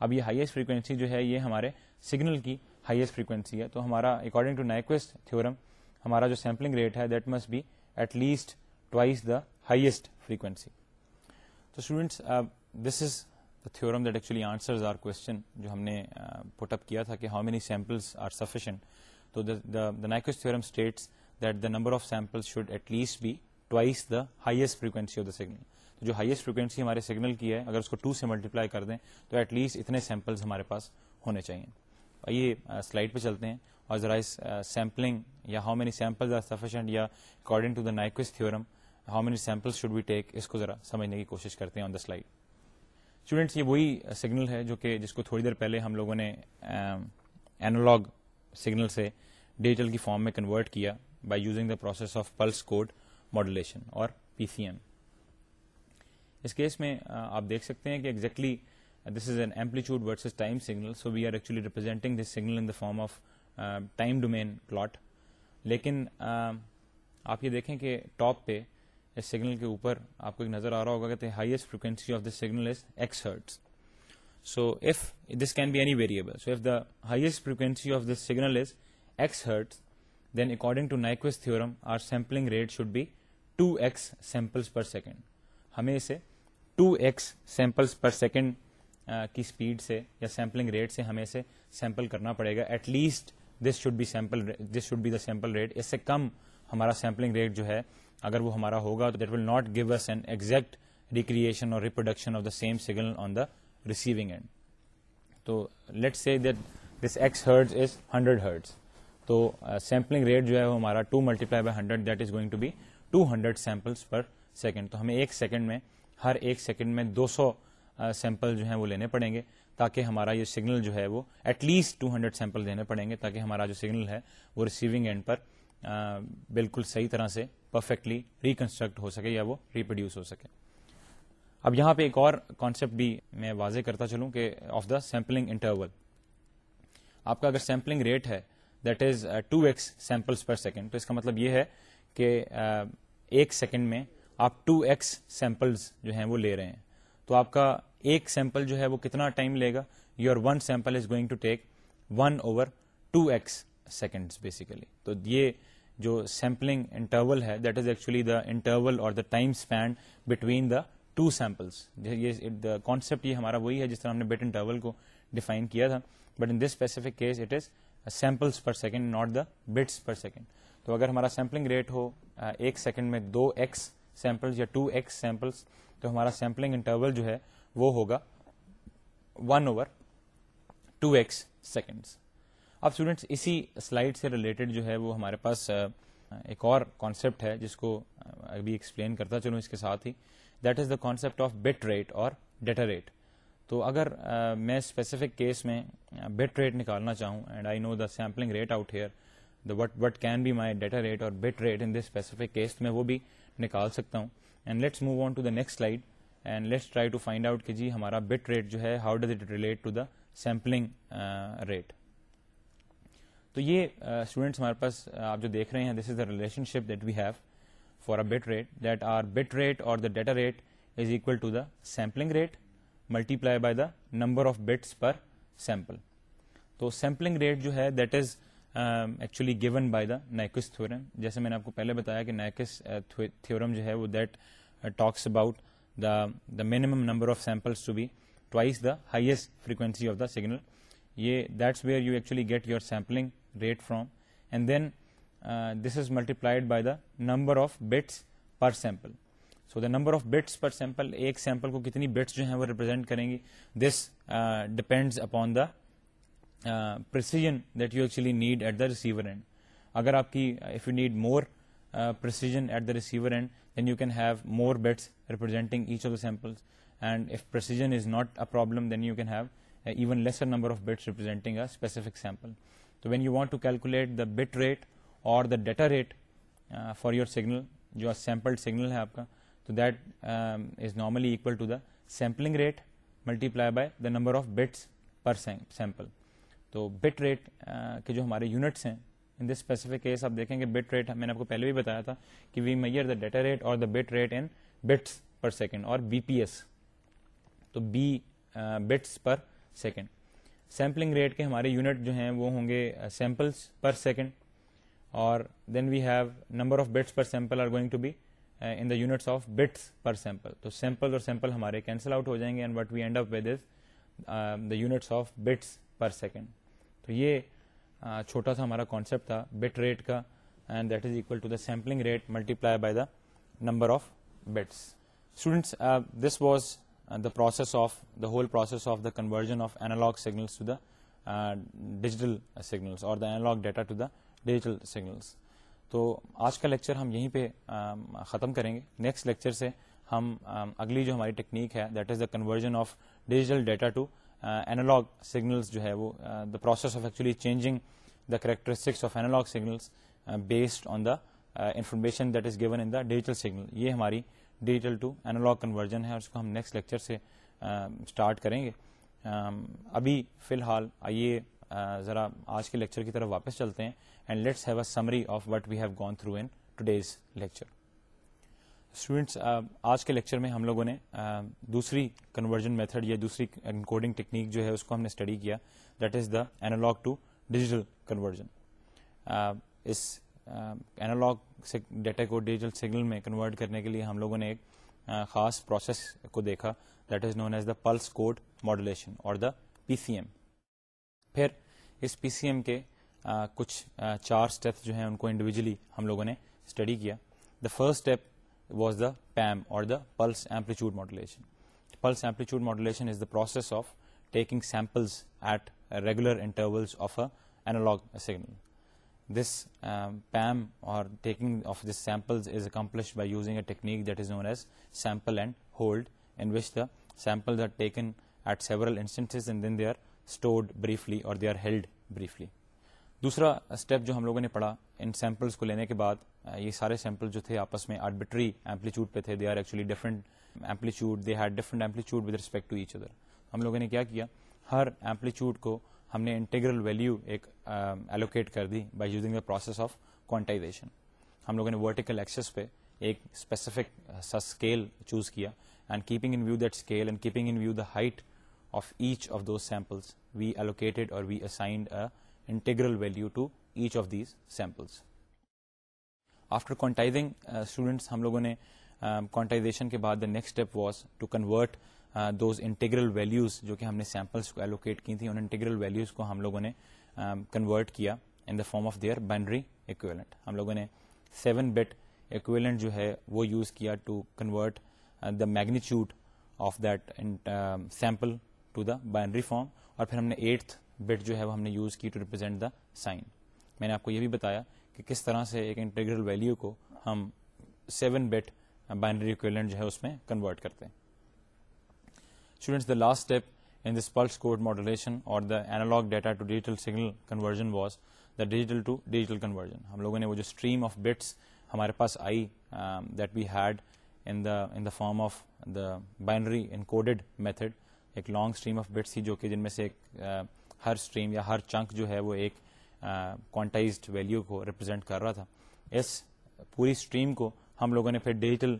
اب یہ highest frequency جو ہے یہ ہمارے signal کی highest frequency ہے تو ہمارا اکارڈنگ ٹو نائکویسٹ تھورم ہمارا جو سیمپلنگ ریٹ ہے that must be at least twice the highest frequency تو students this is the theorem that actually answers our question جو ہم نے پٹ uh, اپ کیا تھا کہ how many samples are sufficient تو Nyquist theorem states that the number of sample should at least be twice the highest frequency of the signal تو جو highest frequency ہمارے سگنل کی ہے اگر اس کو ٹو سے ملٹیپلائی کر دیں تو ایٹ لیسٹ اتنے سیمپلس ہمارے پاس ہونے چاہیے آئیے سلائڈ پہ چلتے ہیں اور ذرا اس سیمپلنگ یا ہاؤ مینی آر سفیشنٹ یا according to the Nyquist theorem how many sample should be take اس کو ذرا سمجھنے کی کوشش کرتے ہیں آن دا سلائڈ اسٹوڈینٹس یہ وہی سگنل ہے جو کہ جس کو تھوڑی دیر پہلے ہم لوگوں نے اینالاگ سگنل سے ڈیجیٹل کی فارم میں کنورٹ کیا by using the process of pulse code modulation اور پی سی ایم اس کیس میں آپ دیکھ سکتے ہیں کہ exactly exactly this is an amplitude verse is time signal so we are actually representing this signal in form of time domain plot لیکن آپ یہ دیکھیں کہ ٹاپ پہ اس سگنل کے اوپر آپ کو ایک نظر آ رہا ہوگا کہتے highest frequency of this signal is X hertz so if this can be any variable so the highest frequency of this signal is X hertz then according to Nyquist theorem our sampling rate should be two x samples per second ہمیں اسے two x samples per second کی speed سے یا sampling rate سے ہمیں sample کرنا پڑے گا at least this should be sample this should be the sample rate اس سے کم ہمارا سیمپلنگ ریٹ جو ہے اگر وہ ہمارا ہوگا تو that will not give us an exact recreation اور reproduction of the same signal on the receiving end تو let see that this X hertz is hundred hertz تو سیمپلنگ ریٹ جو ہے وہ ہمارا two multiply by hundred that is going to be two hundred samples per second تو ہمیں ایک second میں ہر ایک سیکنڈ میں دو سو سیمپل جو ہیں وہ لینے پڑیں گے تاکہ ہمارا یہ سگنل جو ہے وہ at least two hundred sample دینے پڑیں گے تاکہ ہمارا جو سگنل ہے وہ ریسیونگ اینڈ پر بالکل صحیح طرح سے پرفیکٹلی ریکنسٹرکٹ ہو سکے یا وہ ریپروڈیوس ہو سکے اب یہاں پہ ایک اور کانسیپٹ بھی میں واضح کرتا چلوں کہ آف دا سیمپلنگ انٹرول آپ کا اگر سیمپلنگ ریٹ ہے that is two x samples per second تو اس کا مطلب یہ ہے کہ ایک سیکنڈ میں آپ ٹو ایکس سیمپلز جو ہیں وہ لے رہے ہیں تو آپ کا ایک سیمپل جو ہے وہ کتنا ٹائم لے گا your one sample is going to take one over two x second basically تو یہ جو سیمپلنگ انٹرول ہے that is actually the interval اور the the time between two samples concept یہ ہمارا وہی ہے جس طرح ہم نے بٹ انٹرول کو ڈیفائن کیا تھا but in this specific case it is samples per second not the bits per second تو اگر ہمارا سیمپلنگ ریٹ ہو ایک سیکنڈ میں دو ایکس سیمپلس یا ٹو ایکس سیمپلس تو ہمارا سیمپلنگ انٹرول جو ہے وہ ہوگا one over two x seconds اب اسٹوڈینٹس اسی سلائڈ سے ریلیٹڈ جو ہے وہ ہمارے پاس ایک اور کانسیپٹ ہے جس کو ابھی ایکسپلین کرتا چلوں اس کے ساتھ ہی that is the concept of bit rate اور ڈیٹا ریٹ تو اگر میں اسپیسیفک کیس میں بٹ ریٹ نکالنا چاہوں and I know the sampling rate out here the what what can be my data rate اور bit rate in this specific case میں وہ بھی نکال سکتا ہوں and let's move on to the next slide and let's try to find out کہ جی ہمارا bit rate جو ہے how does it relate to the sampling rate تو یہ اسٹوڈینٹس ہمارے پاس آپ جو دیکھ رہے ہیں this is the relationship that we have for view bit rate that are bit rate or the data rate is equal to the sampling rate multiply by the number of bits per sample تو sampling rate جو ہے that is actually given by the Nyquist theorem جیسے میں نے آپ کو پہلے بتایا کہ نائکس تھورم uh, جو ہے وہ that talks about the the minimum number of samples to be twice the highest frequency of the signal یہ that's where you actually get your sampling rate from and then this is multiplied by the number of bits per sample so the number of bits per sample ایک sample کو کتنی bits جو ہیں وہ represent کریں گی this depends upon the precision that you actually need at the receiver end اگر آپ کی if you need more precision at the receiver end then you can have more bits representing each of the samples and if precision is not a problem then you can have even lesser number of bits representing a specific sample تو when you want to calculate the bit rate or the data rate for your signal جو sampled signal ہے آپ کا تو that is normally equal to the sampling rate multiply by the number of bits per sample تو bit rate کے جو ہمارے units ہیں ان دس اسپیسیفک کیس آپ دیکھیں گے بٹ ریٹ میں نے آپ کو پہلے بھی بتایا تھا کہ we measure the data rate or the bit rate in bits per second or B P S تو B bits per second sampling rate کے ہمارے یونٹ جو ہیں وہ ہوں گے سیمپلس پر سیکنڈ اور then we have number of bits per sample are going to be in the units of bits per sample تو سیمپل اور سیمپل ہمارے کینسل آؤٹ ہو جائیں گے and and what we with the units of bits per second تو یہ چھوٹا سا ہمارا کانسیپٹ تھا بٹ ریٹ کا and that is equal to the sampling rate multiply by the number of students this was the process of the whole process of the conversion of اور signal analog data to the digital signals تو آج کا lecture ہم یہیں پہ ختم کریں گے نیکسٹ لیکچر سے ہم اگلی جو ہماری ٹیکنیک ہے that is the conversion of digital data to analog signals جو ہے وہ the process of actually changing the characteristics of analog signals based on the information that is given in the digital signal یہ ہماری digital to analog conversion ہے اور اس کو ہم نیکسٹ لیکچر سے اسٹارٹ کریں گے ابھی فی الحال آئیے ذرا آج کے لیکچر کی طرف واپس چلتے ہیں and let's have a summary of what we have gone through in today's lecture students آج کے لیکچر میں ہم لوگوں نے دوسری کنورژن میتھڈ یا دوسری انکوڈنگ ٹیکنیک جو ہے اس کو ہم نے اسٹڈی کیا that is the analog to digital conversion اس اینالاک ڈیٹا کو ڈیجیٹل سگنل میں کنورٹ کرنے کے لیے ہم لوگوں نے ایک خاص پروسیس کو دیکھا that is known as the pulse code modulation اور دا پی سی ایم پھر اس پی سی ایم کے کچھ چار اسٹیپس جو ہیں ان کو انڈیویجلی ہم لوگوں نے اسٹڈی کیا the first step was the PAM اور the the pulse pulse modulation modulation is process of taking samples at regular intervals of a signal technique is know as sample and hold sample at سیورڈ briefly اور ہم لوگوں نے پڑھا ان samples کو لینے کے بعد یہ سارے سیمپل جو تھے آپس میں آربٹری ایمپلیٹیوڈ پہ تھے they are actually different they had different amplitude with respect to each other ہم لوگوں نے کیا کیا ہر ایمپلیٹیوڈ کو ہم نے انٹیگرل ویلو ایک ایلوکیٹ کر دی by using the process of quantization ہم لوگوں نے ورٹیکل ایکسس پہ ایک اسپیسیفک اسکیل چوز کیا and keeping in view that scale and keeping in view the height of each of those samples we allocated اور we assigned integral value to each of these samples after quantizing students ہم لوگوں نے quantization um, کے بعد the next step was to convert those integral values جو کہ ہم نے سیمپلس کو ایلوکیٹ کی تھیں انٹیگرل ویلوز کو ہم لوگوں نے کنورٹ um, کیا in the form of their binary equivalent ہم لوگوں نے سیون بٹ اکویلنٹ جو ہے وہ یوز کیا to convert the magnitude of that sample to the binary form اور پھر ہم ہم نے نے جو ہے وہ یوز کی ٹو ریپرزینٹ دا سائن میں نے آپ کو یہ بھی بتایا کہ کس طرح سے ایک انٹیگرل ویلیو کو ہم سیون بیٹ بائنڈری اکویلنٹ جو ہے اس میں کنورٹ کرتے ہیں students the last step in this pulse code modulation اور the analog data to digital signal conversion was the digital to digital conversion ہم لوگوں نے وہ جو اسٹریم آف بٹس ہمارے پاس آئی that we had in in the the form of the binary encoded method ایک لانگ اسٹریم آف بٹس تھی جو کہ جن میں سے ایک ہر اسٹریم یا ہر چنک جو ہے وہ ایک کوانٹائزڈ ویلیو کو ریپرزینٹ کر رہا تھا اس پوری اسٹریم کو ہم لوگوں نے پھر ڈیجیٹل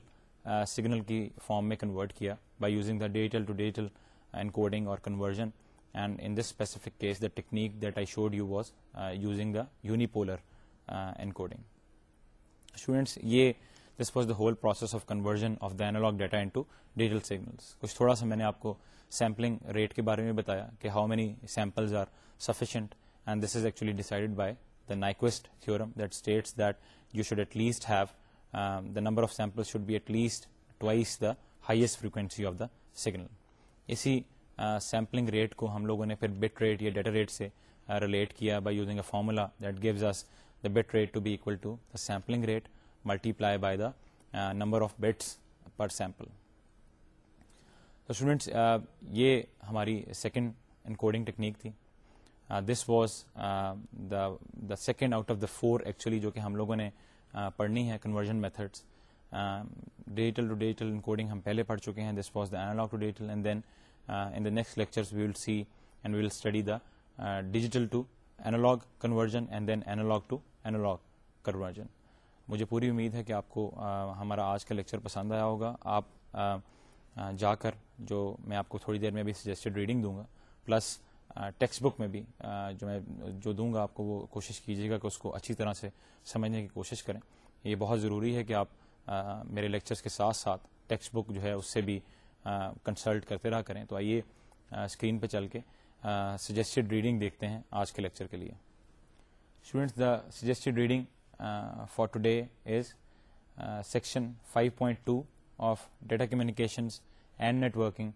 سگنل کی فارم میں کنورٹ کیا by using the digital to digital اور conversion and in this specific case the technique that I showed you was using the unipolar whole process of conversion of the analog data into digital signals کچھ تھوڑا سا میں نے آپ کو sampling rate کے بارے میں بتایا کہ how many samples are sufficient and this is actually decided by the Nyquist theorem that states number of sample should be at least frequency of the signal اسی سیمپلنگ ریٹ کو ہم لوگوں نے ریلیٹ کیا by using a formula that gives rate multiply by the number bits per students یہ ہماری second encoding technique تھی this was the the second out of the four actually جو کہ ہم لوگوں نے uh, پڑھنی ہے conversion methods digital to digital encoding ہم پہلے پڑھ چکے ہیں this was the analog to digital and and then in the the next we we will will see study digital to analog conversion and then analog to analog conversion مجھے پوری امید ہے کہ آپ کو uh, ہمارا آج کا لیکچر پسند آیا ہوگا آپ uh, جا کر جو میں آپ کو تھوڑی دیر میں بھی سجیسٹڈ ریڈنگ دوں گا پلس ٹیکسٹ بک میں بھی جو میں جو دوں گا آپ کو وہ کوشش کیجیے گا کہ اس کو اچھی طرح سے سمجھنے کی کوشش کریں یہ بہت ضروری ہے کہ آپ میرے لیکچرز کے ساتھ ساتھ ٹیکسٹ بک جو ہے اس سے بھی کنسلٹ کرتے رہا کریں تو آئیے اسکرین پہ چل کے سجیسٹڈ ریڈنگ دیکھتے ہیں آج کے لیکچر کے لیے students the suggested reading for today is section five point two of data communications and networking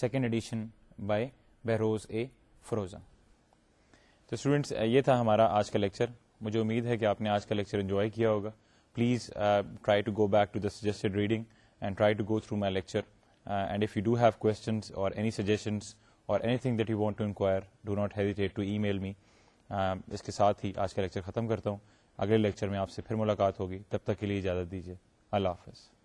second edition by Behrouz A Forouzan تو اسٹوڈینٹس uh, یہ تھا ہمارا آج کا لیکچر مجھے امید ہے کہ آپ نے آج کا لیکچر انجوائے کیا ہوگا please try to go back to the suggested reading and try to go through my lecture and if you do have questions or any suggestions or anything that you want to to inquire do not hesitate email me اس کے ساتھ ہی آج کا lecture ختم کرتا ہوں اگلے لیکچر میں آپ سے پھر ملاقات ہوگی تب تک کے لیے اجازت دیجیے اللہ حافظ